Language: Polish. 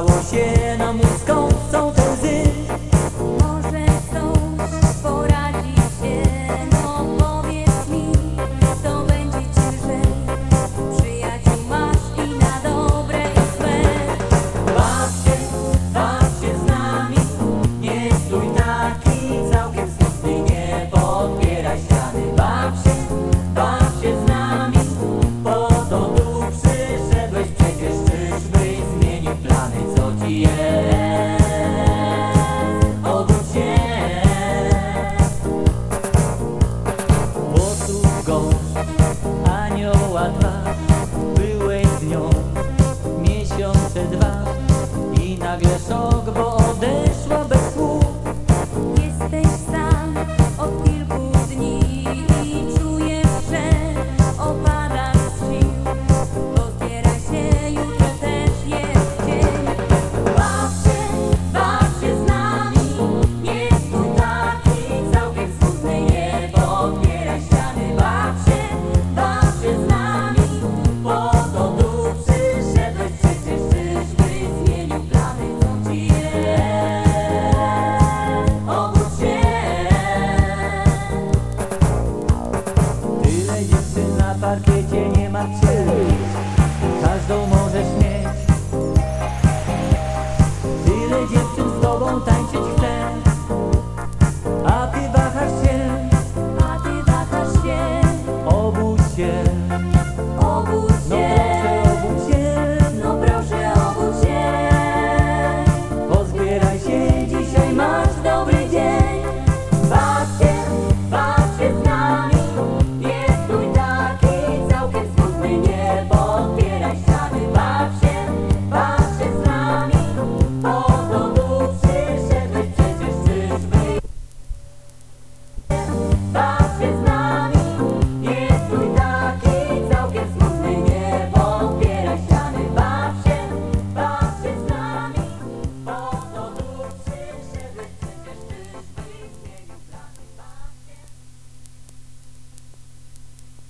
Stało się każdą możesz mieć Tyle dziewczyn z tobą tańczyć chce A ty wahasz się. A ty wahasz się. Obudź się.